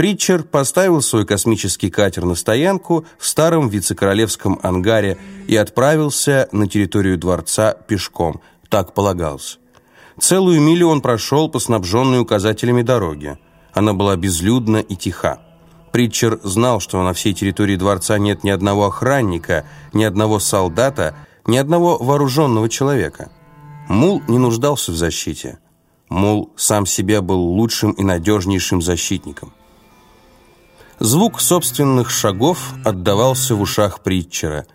Притчер поставил свой космический катер на стоянку в старом вице-королевском ангаре и отправился на территорию дворца пешком, так полагалось. Целую милю он прошел по снабженной указателями дороге. Она была безлюдна и тиха. Притчер знал, что на всей территории дворца нет ни одного охранника, ни одного солдата, ни одного вооруженного человека. Мул не нуждался в защите. Мул сам себе был лучшим и надежнейшим защитником. Звук собственных шагов отдавался в ушах Притчера.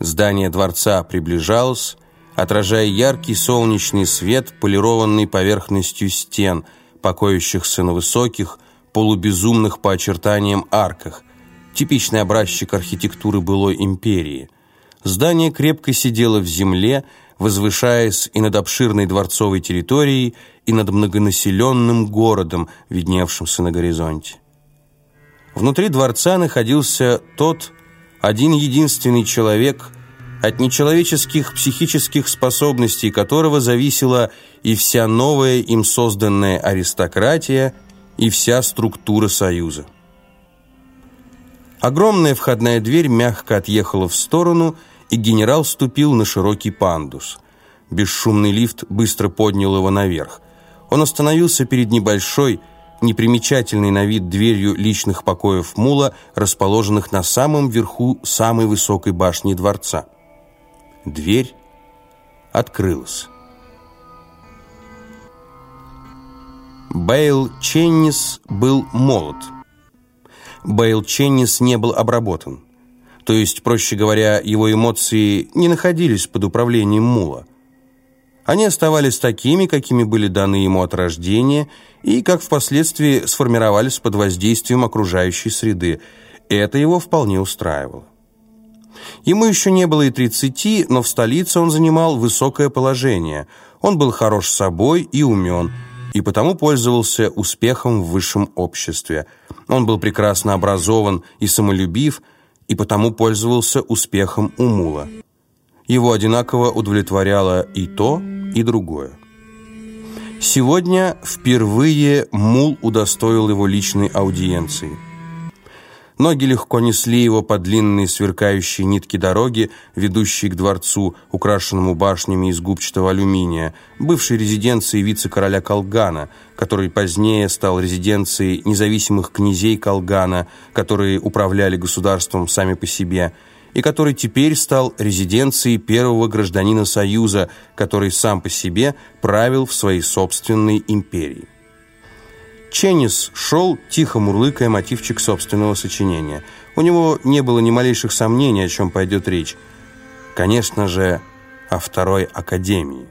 Здание дворца приближалось, отражая яркий солнечный свет, полированный поверхностью стен, покоящихся на высоких, полубезумных по очертаниям арках, типичный образчик архитектуры былой империи. Здание крепко сидело в земле, возвышаясь и над обширной дворцовой территорией, и над многонаселенным городом, видневшимся на горизонте. Внутри дворца находился тот один единственный человек, от нечеловеческих психических способностей которого зависела и вся новая им созданная аристократия, и вся структура Союза. Огромная входная дверь мягко отъехала в сторону, и генерал ступил на широкий пандус. Бесшумный лифт быстро поднял его наверх. Он остановился перед небольшой, непримечательной на вид дверью личных покоев Мула, расположенных на самом верху самой высокой башни дворца. Дверь открылась. Бейл Ченнис был молод. Бейл Ченнис не был обработан. То есть, проще говоря, его эмоции не находились под управлением Мула. Они оставались такими, какими были даны ему от рождения, и как впоследствии сформировались под воздействием окружающей среды. Это его вполне устраивало. Ему еще не было и тридцати, но в столице он занимал высокое положение. Он был хорош собой и умен, и потому пользовался успехом в высшем обществе. Он был прекрасно образован и самолюбив, и потому пользовался успехом у Мула. Его одинаково удовлетворяло и то, и другое. Сегодня впервые Мул удостоил его личной аудиенции. Ноги легко несли его по длинной сверкающей нитке дороги, ведущей к дворцу, украшенному башнями из губчатого алюминия, бывшей резиденции вице-короля Колгана, который позднее стал резиденцией независимых князей Колгана, которые управляли государством сами по себе – и который теперь стал резиденцией первого гражданина Союза, который сам по себе правил в своей собственной империи. Ченнис шел, тихо мурлыкая мотивчик собственного сочинения. У него не было ни малейших сомнений, о чем пойдет речь. Конечно же, о Второй Академии.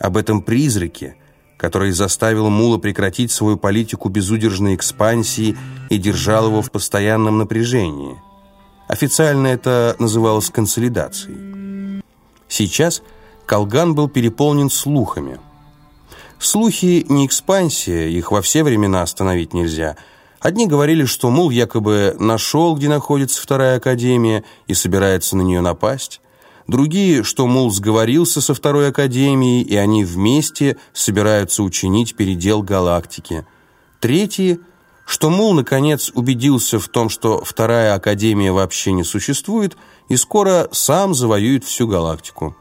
Об этом призраке, который заставил Мула прекратить свою политику безудержной экспансии и держал его в постоянном напряжении – Официально это называлось консолидацией. Сейчас Колган был переполнен слухами. Слухи не экспансия, их во все времена остановить нельзя. Одни говорили, что Мул якобы нашел, где находится вторая академия, и собирается на нее напасть. Другие, что Мул сговорился со второй академией, и они вместе собираются учинить передел галактики. Третьи – что Мул, наконец, убедился в том, что вторая Академия вообще не существует, и скоро сам завоюет всю галактику.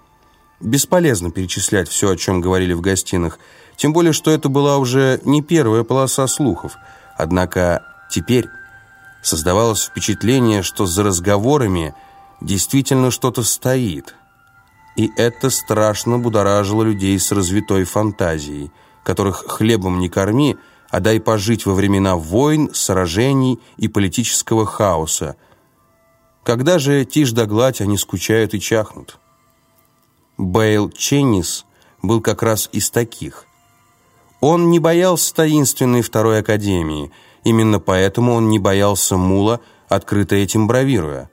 Бесполезно перечислять все, о чем говорили в гостинах, тем более, что это была уже не первая полоса слухов. Однако теперь создавалось впечатление, что за разговорами действительно что-то стоит. И это страшно будоражило людей с развитой фантазией, которых хлебом не корми – а дай пожить во времена войн, сражений и политического хаоса. Когда же тишь да гладь они скучают и чахнут? Бейл Ченнис был как раз из таких. Он не боялся таинственной второй академии, именно поэтому он не боялся Мула, открыто этим бравируя.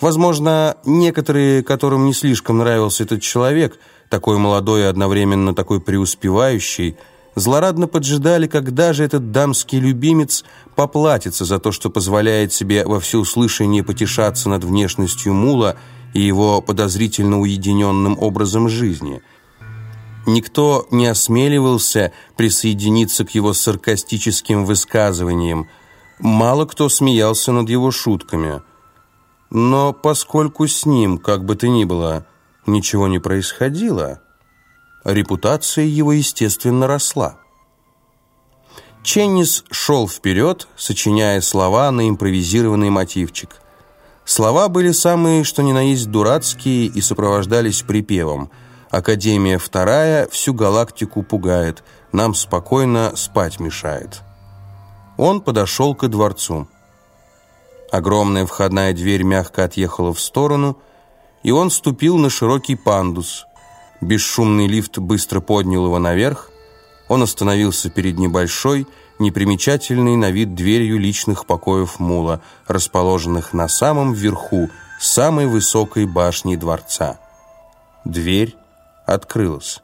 Возможно, некоторые, которым не слишком нравился этот человек, такой молодой и одновременно такой преуспевающий, злорадно поджидали, когда же этот дамский любимец поплатится за то, что позволяет себе во всеуслышание потешаться над внешностью мула и его подозрительно уединенным образом жизни. Никто не осмеливался присоединиться к его саркастическим высказываниям, Мало кто смеялся над его шутками. Но поскольку с ним, как бы то ни было, ничего не происходило, репутация его, естественно, росла. Ченнис шел вперед, сочиняя слова на импровизированный мотивчик. Слова были самые, что ни на есть, дурацкие и сопровождались припевом. «Академия вторая всю галактику пугает, нам спокойно спать мешает». Он подошел ко дворцу. Огромная входная дверь мягко отъехала в сторону, и он ступил на широкий пандус. Бесшумный лифт быстро поднял его наверх. Он остановился перед небольшой, непримечательной на вид дверью личных покоев Мула, расположенных на самом верху самой высокой башни дворца. Дверь открылась.